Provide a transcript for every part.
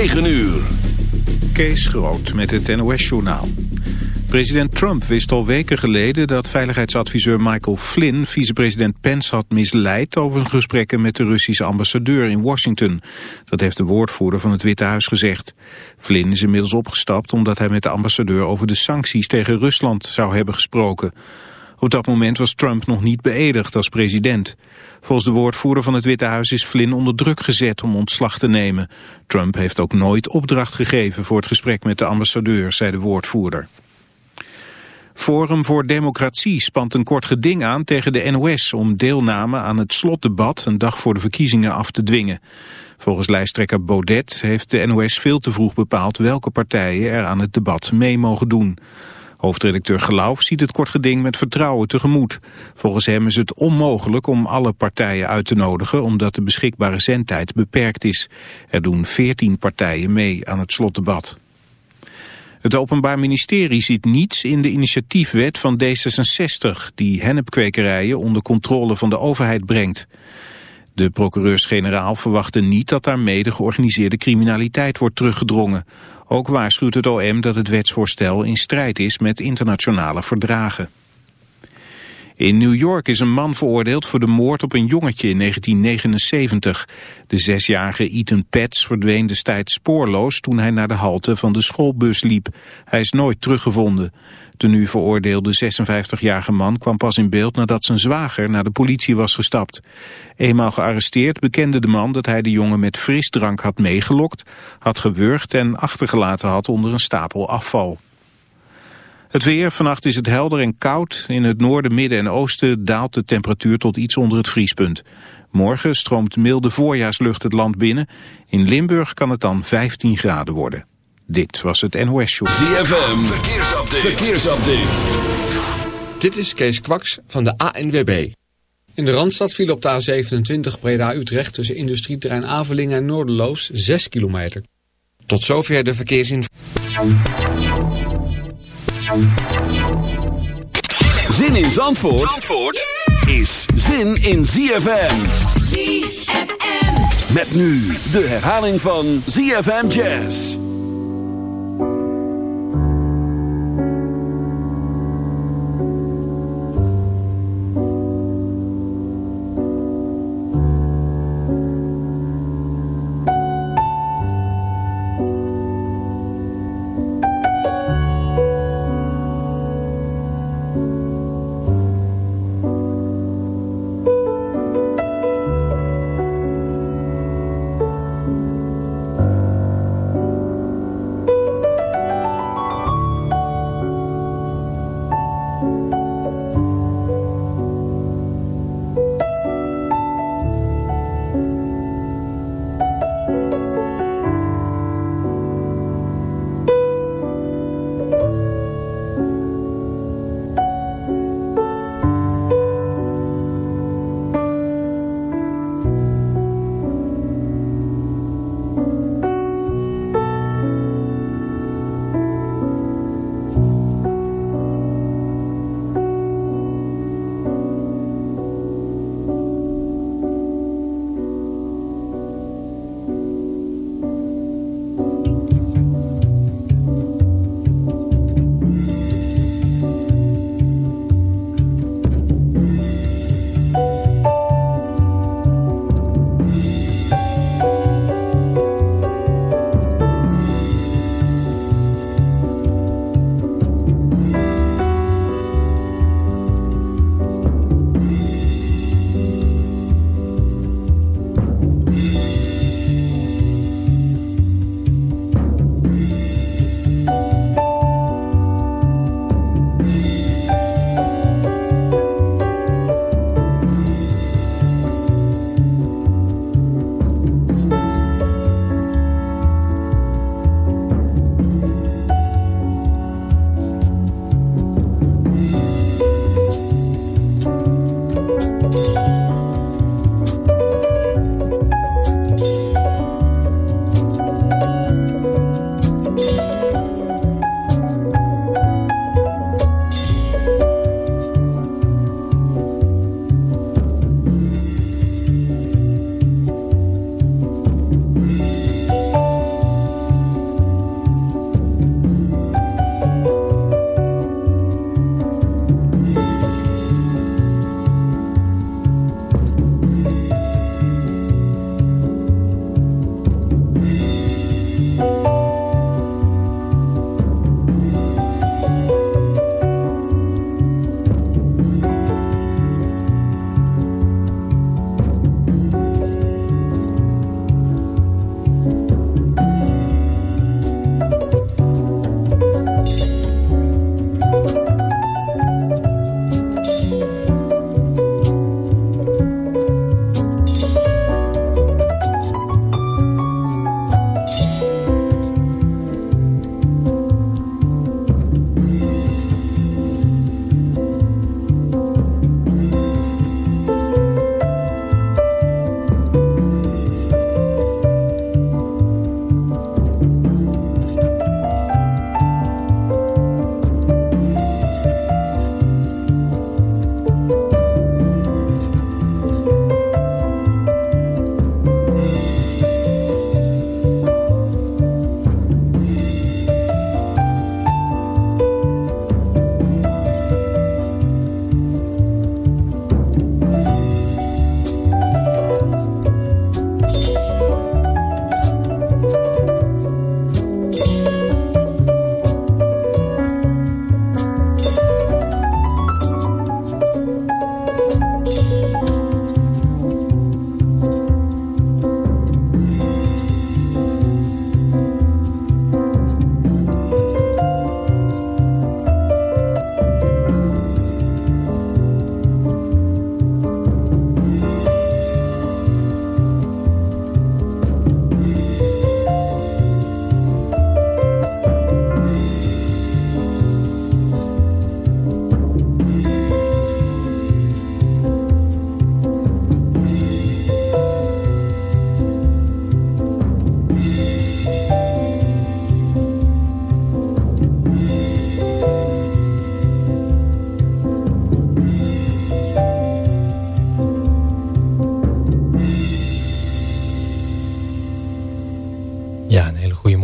9 uur. Kees Groot met het NOS-journaal. President Trump wist al weken geleden dat veiligheidsadviseur Michael Flynn vicepresident Pence had misleid over gesprekken met de Russische ambassadeur in Washington. Dat heeft de woordvoerder van het Witte Huis gezegd. Flynn is inmiddels opgestapt omdat hij met de ambassadeur over de sancties tegen Rusland zou hebben gesproken. Op dat moment was Trump nog niet beëdigd als president. Volgens de woordvoerder van het Witte Huis is Flynn onder druk gezet om ontslag te nemen. Trump heeft ook nooit opdracht gegeven voor het gesprek met de ambassadeur, zei de woordvoerder. Forum voor Democratie spant een kort geding aan tegen de NOS om deelname aan het slotdebat een dag voor de verkiezingen af te dwingen. Volgens lijsttrekker Baudet heeft de NOS veel te vroeg bepaald welke partijen er aan het debat mee mogen doen. Hoofdredacteur Geloof ziet het kort geding met vertrouwen tegemoet. Volgens hem is het onmogelijk om alle partijen uit te nodigen omdat de beschikbare zendtijd beperkt is. Er doen veertien partijen mee aan het slotdebat. Het Openbaar Ministerie ziet niets in de initiatiefwet van D66... die hennepkwekerijen onder controle van de overheid brengt. De procureurs-generaal verwachten niet dat daarmee de georganiseerde criminaliteit wordt teruggedrongen. Ook waarschuwt het OM dat het wetsvoorstel in strijd is met internationale verdragen. In New York is een man veroordeeld voor de moord op een jongetje in 1979. De zesjarige Ethan Pets verdween destijds spoorloos toen hij naar de halte van de schoolbus liep. Hij is nooit teruggevonden. De nu veroordeelde 56-jarige man kwam pas in beeld nadat zijn zwager naar de politie was gestapt. Eenmaal gearresteerd bekende de man dat hij de jongen met frisdrank had meegelokt, had gewurgd en achtergelaten had onder een stapel afval. Het weer, vannacht is het helder en koud. In het noorden, midden en oosten daalt de temperatuur tot iets onder het vriespunt. Morgen stroomt milde voorjaarslucht het land binnen. In Limburg kan het dan 15 graden worden. Dit was het NOS Show. ZFM, verkeersupdate. verkeersupdate. Dit is Kees Kwaks van de ANWB. In de Randstad viel op de A27 Breda-Utrecht tussen industrieterrein Avelingen en Noorderloos 6 kilometer. Tot zover de verkeersinformatie. Zin in Zandvoort, Zandvoort is zin in ZFM. ZFM. Met nu de herhaling van ZFM Jazz.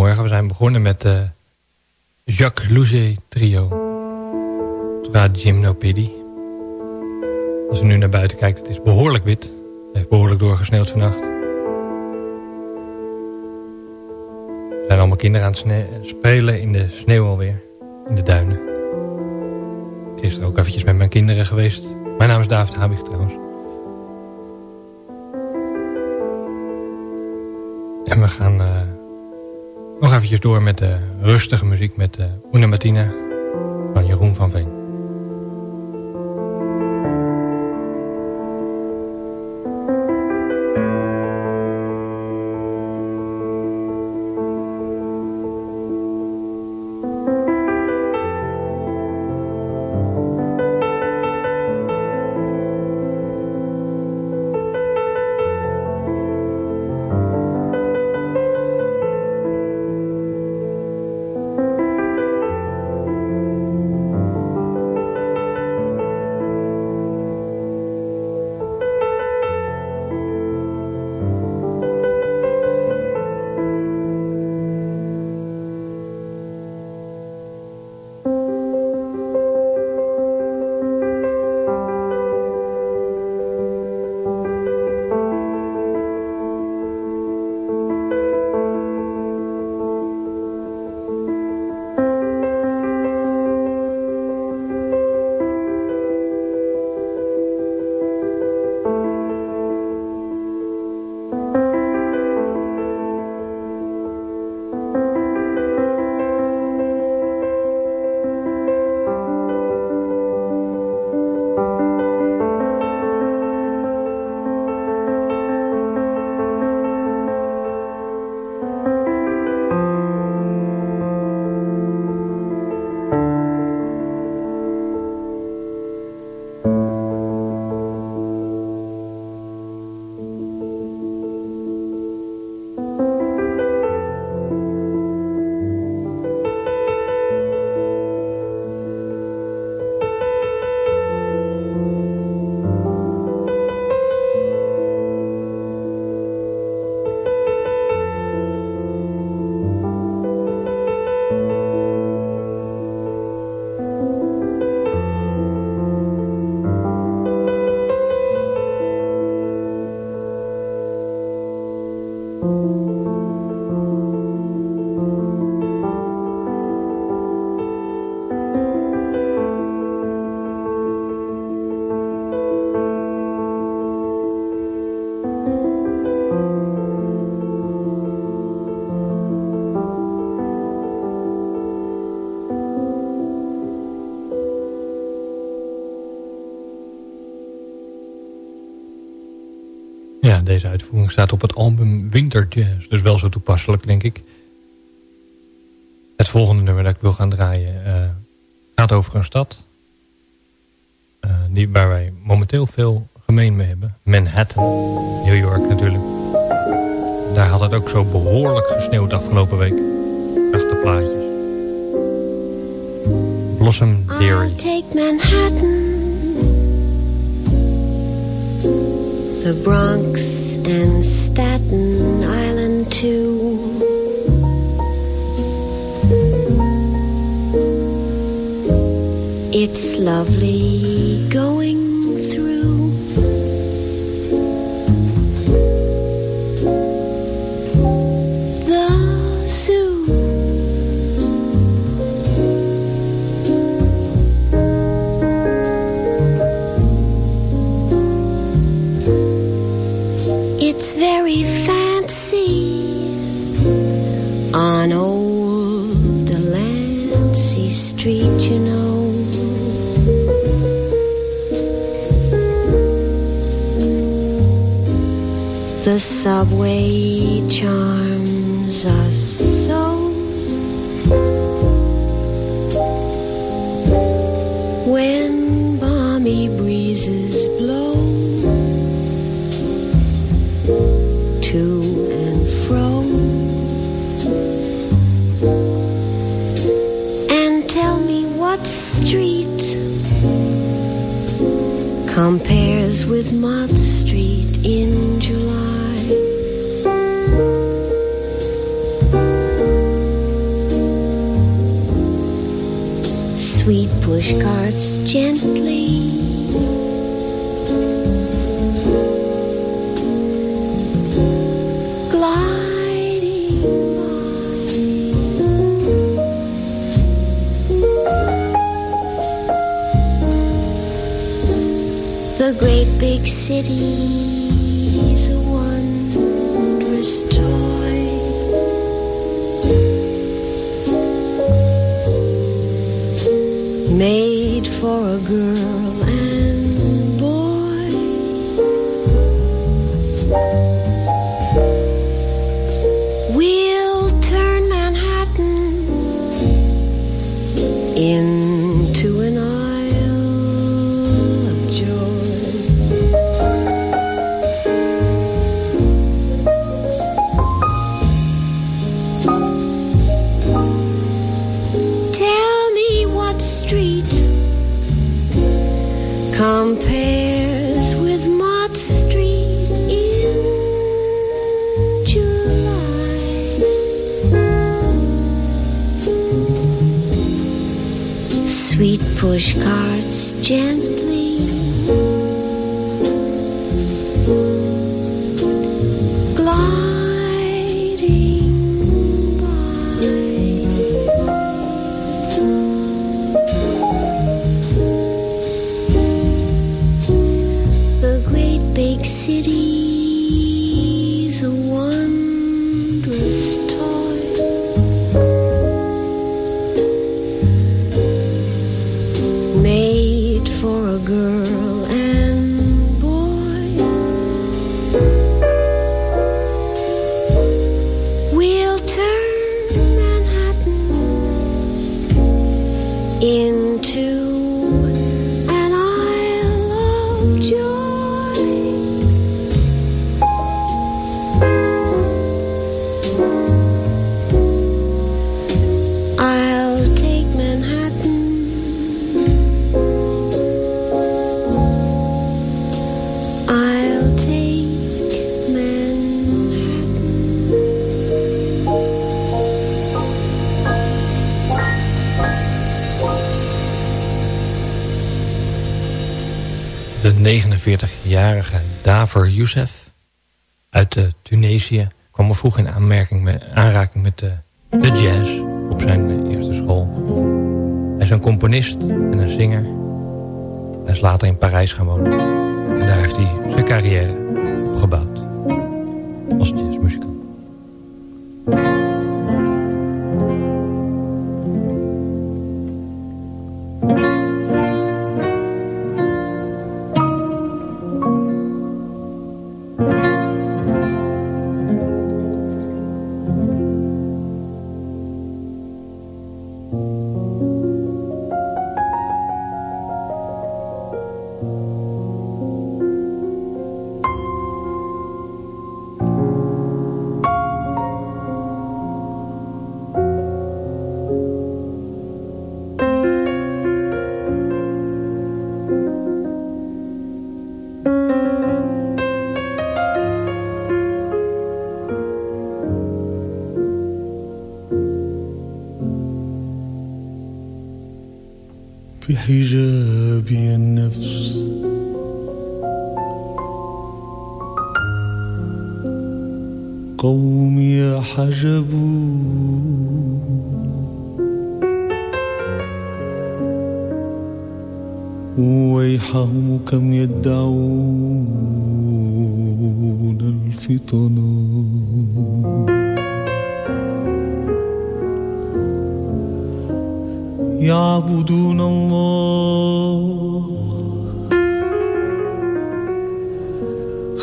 Morgen. We zijn begonnen met de Jacques Louzet trio. Tra Gymnopédie. Als je nu naar buiten kijkt, het is behoorlijk wit. Het heeft behoorlijk doorgesneeuwd vannacht. Er zijn allemaal kinderen aan het spelen in de sneeuw alweer. In de duinen. Gisteren ook eventjes met mijn kinderen geweest. Mijn naam is David Habig trouwens. En we gaan uh, nog eventjes door met de rustige muziek met uh, Una Martina van Jeroen van Veen. Deze uitvoering staat op het album Winter Jazz. Dus wel zo toepasselijk, denk ik. Het volgende nummer dat ik wil gaan draaien uh, gaat over een stad. Uh, die, waar wij momenteel veel gemeen mee hebben. Manhattan, New York natuurlijk. Daar had het ook zo behoorlijk gesneeuwd afgelopen week. Achter plaatjes. Blossom Theory. I'll take Manhattan. The Bronx and Staten Island too. It's lovely going subway De 49-jarige Daver Youssef uit eh, Tunesië kwam al vroeg in aanmerking met, aanraking met de, de jazz op zijn eh, eerste school. Hij is een componist en een zinger. Hij is later in Parijs gaan wonen. En daar heeft hij zijn carrière opgebouwd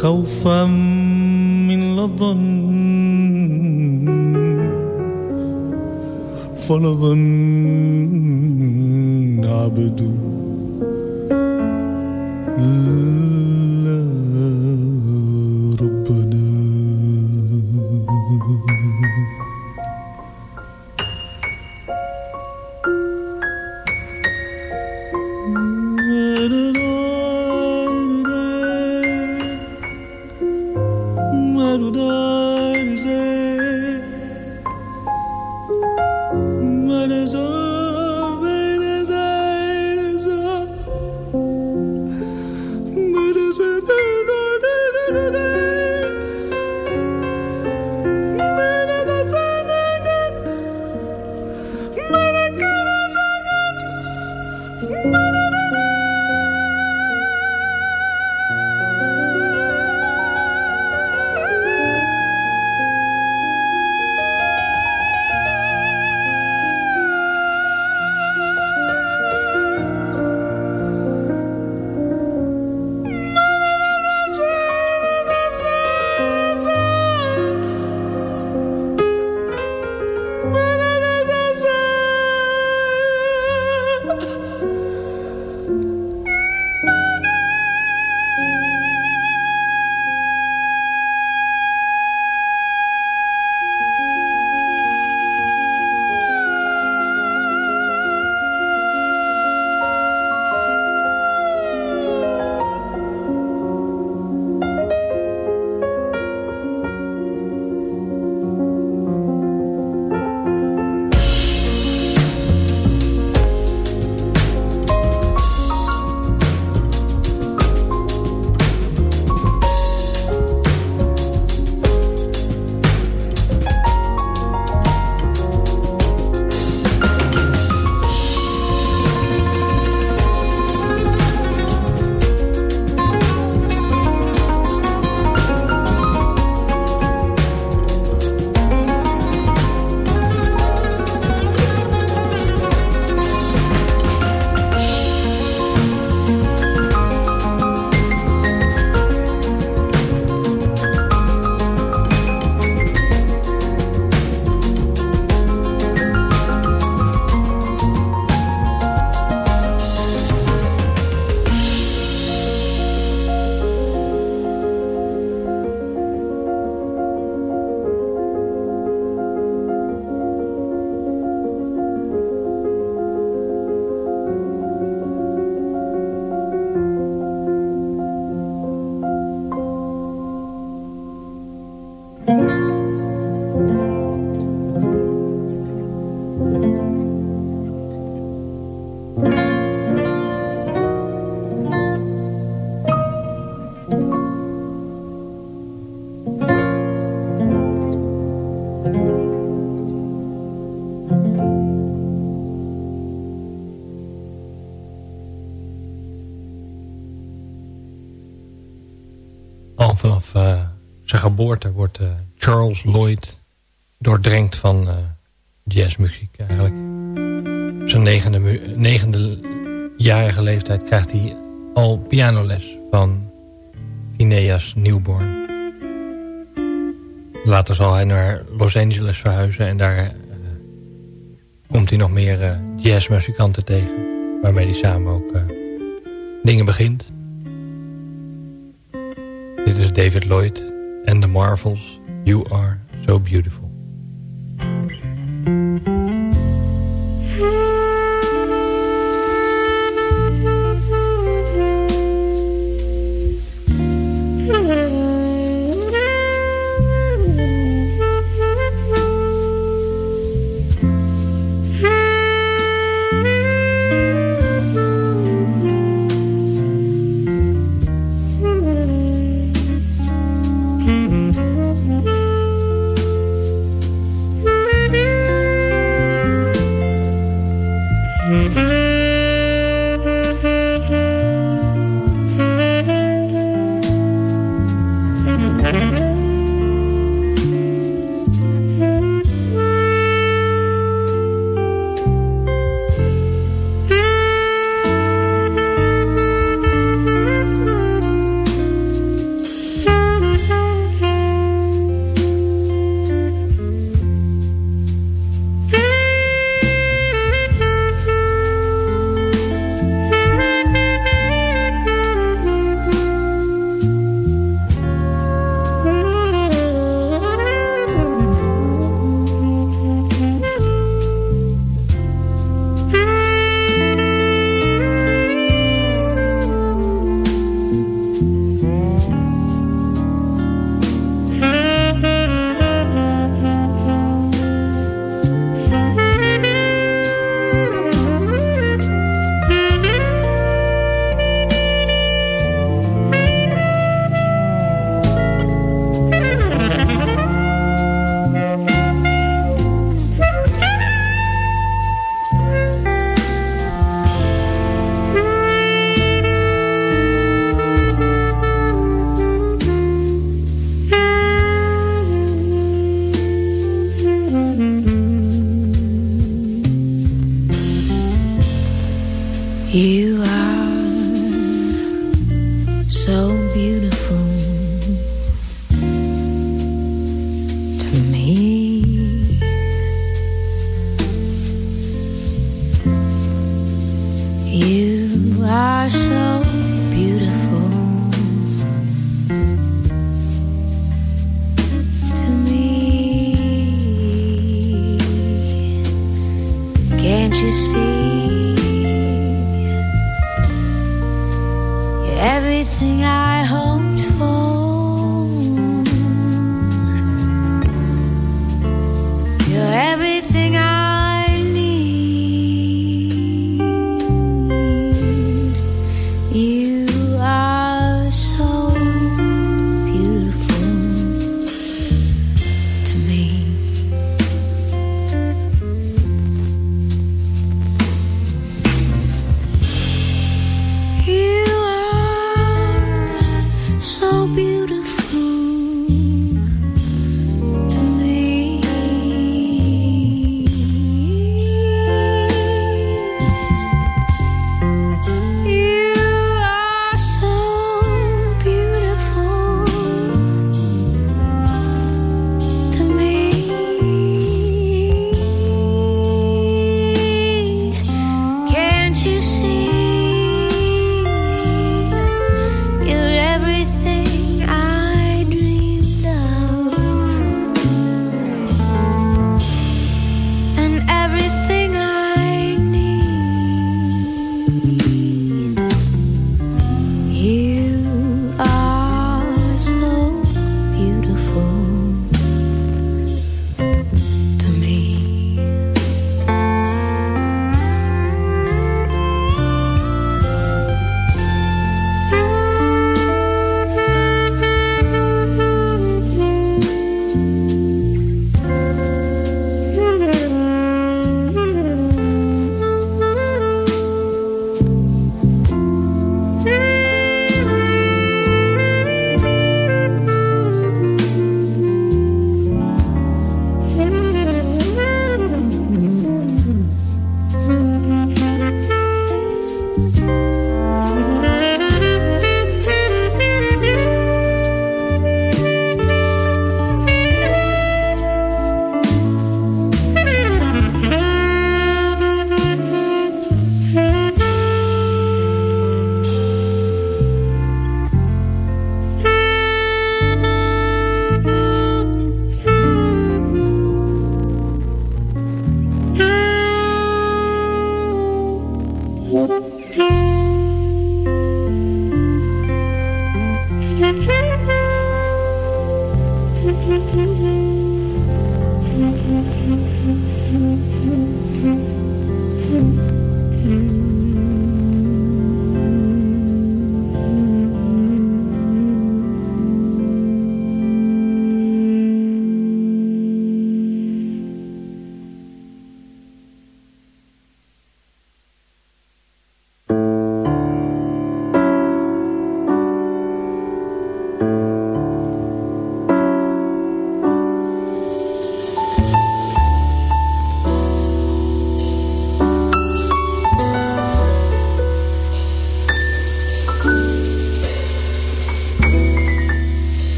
خوفا من لظن فلظن عبدوا geboorte wordt uh, Charles Lloyd doordrenkt van uh, jazzmuziek eigenlijk. Op zijn negende, negende jarige leeftijd krijgt hij al pianoles van Phineas Newborn. Later zal hij naar Los Angeles verhuizen en daar komt hij nog meer jazzmuzikanten tegen. Waarmee hij samen ook dingen begint. Dit is David Lloyd and the Marvels. You are so beautiful.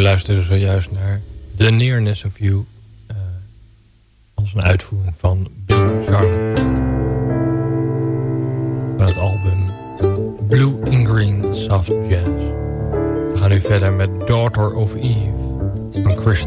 We luisteren zojuist naar The Nearness of You. Uh, als een uitvoering van Bill Jarman. Van het album Blue and Green Soft Jazz. We gaan nu verder met Daughter of Eve van Chris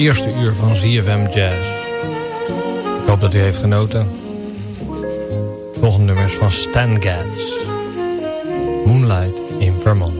eerste uur van ZFM Jazz. Ik hoop dat u heeft genoten. Volgende nummers van Stan Getz. Moonlight in Vermont.